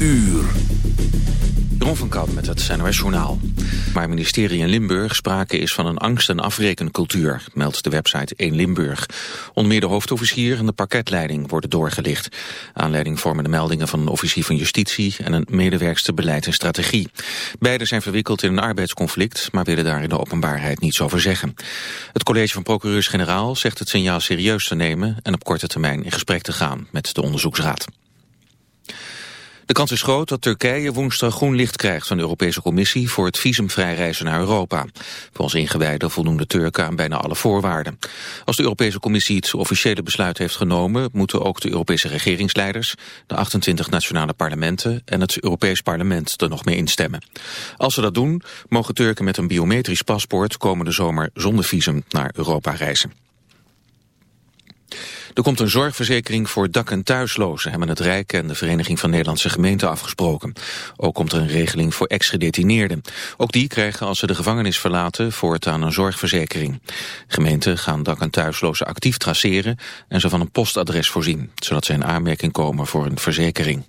Uur. Jeroen van Kamp met het NOS Journaal. Maar ministerie in Limburg sprake is van een angst- en afrekencultuur, meldt de website 1 Limburg. Onder meer de hoofdofficier en de parketleiding worden doorgelicht. Aanleiding vormen de meldingen van een officier van justitie en een medewerkster beleid en strategie. Beiden zijn verwikkeld in een arbeidsconflict, maar willen daar in de openbaarheid niets over zeggen. Het college van procureurs-generaal zegt het signaal serieus te nemen en op korte termijn in gesprek te gaan met de onderzoeksraad. De kans is groot dat Turkije woensdag groen licht krijgt van de Europese Commissie voor het visumvrij reizen naar Europa. Volgens ingewijden voldoen de Turken aan bijna alle voorwaarden. Als de Europese Commissie het officiële besluit heeft genomen, moeten ook de Europese regeringsleiders, de 28 nationale parlementen en het Europees Parlement er nog mee instemmen. Als ze dat doen, mogen Turken met een biometrisch paspoort komende zomer zonder visum naar Europa reizen. Er komt een zorgverzekering voor dak- en thuislozen, hebben het Rijk en de Vereniging van Nederlandse Gemeenten afgesproken. Ook komt er een regeling voor ex-gedetineerden. Ook die krijgen als ze de gevangenis verlaten voortaan een zorgverzekering. Gemeenten gaan dak- en thuislozen actief traceren en ze van een postadres voorzien, zodat ze in aanmerking komen voor een verzekering.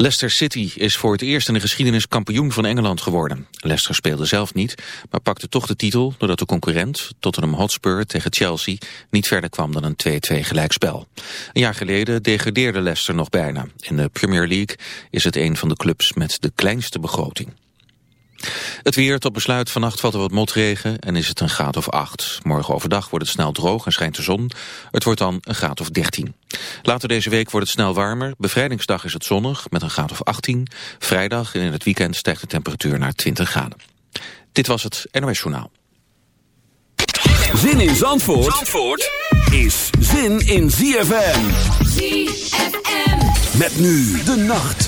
Leicester City is voor het eerst in de geschiedenis kampioen van Engeland geworden. Leicester speelde zelf niet, maar pakte toch de titel doordat de concurrent Tottenham Hotspur tegen Chelsea niet verder kwam dan een 2-2 gelijkspel. Een jaar geleden degradeerde Leicester nog bijna. In de Premier League is het een van de clubs met de kleinste begroting. Het weer tot besluit vannacht valt er wat motregen en is het een graad of 8. Morgen overdag wordt het snel droog en schijnt de zon. Het wordt dan een graad of 13. Later deze week wordt het snel warmer. Bevrijdingsdag is het zonnig met een graad of 18. Vrijdag en in het weekend stijgt de temperatuur naar 20 graden. Dit was het NOS Journaal. Zin in Zandvoort, Zandvoort is zin in ZFM. ZFM. Met nu de nacht.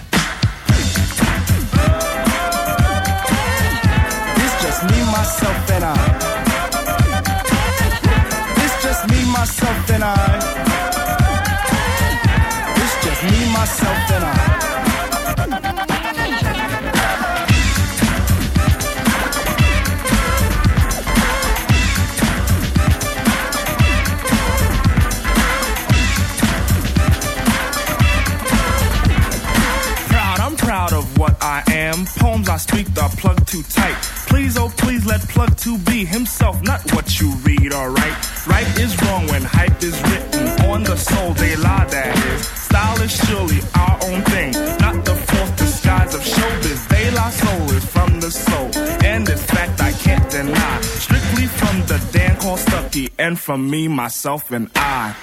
from me, myself, and I.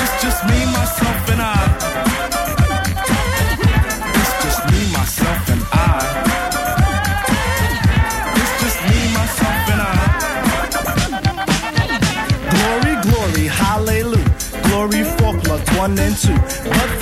It's just me, myself, and I. It's just me, myself, and I. It's just me, myself, and I. Glory, glory, hallelujah. Glory for one and two.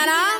Na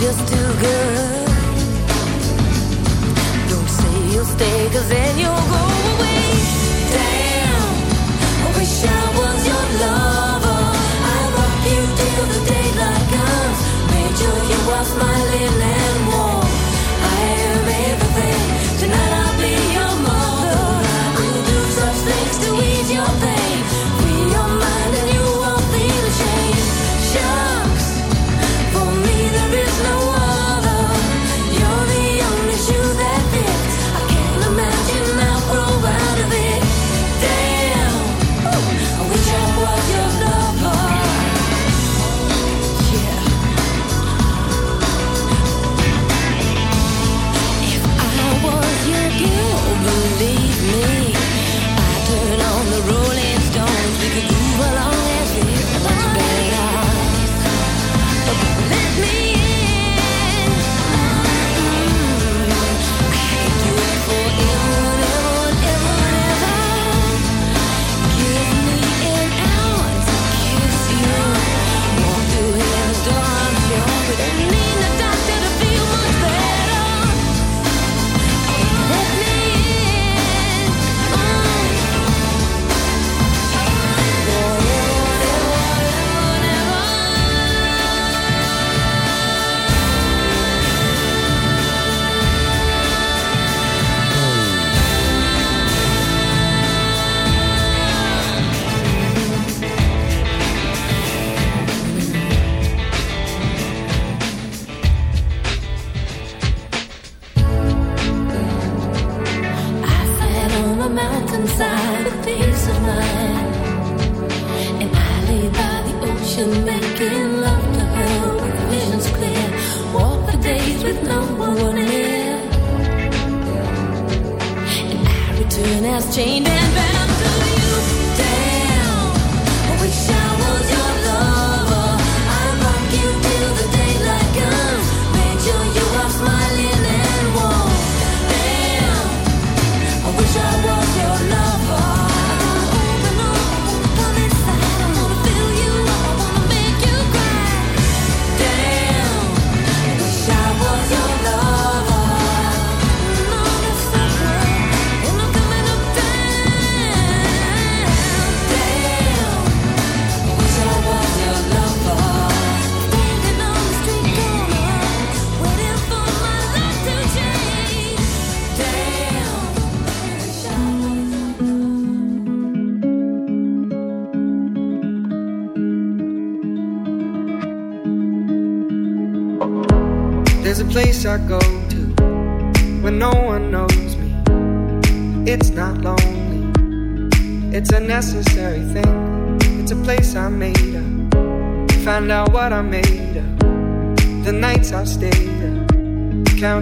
Just too good. Don't say you'll stay, cause then you'll inside chained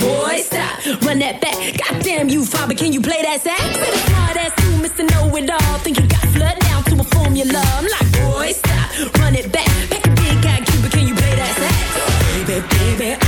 Boy, stop, run that back. Goddamn you, father, can you play that sax? Smart ass you, Mr. Know It All. Think you got flood down to a formula. I'm like, boy, stop, run it back. Pack a big guy, Cuba, can you play that sax? Baby, baby,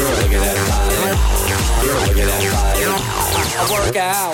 Look at that body. Look at that body. I, work out.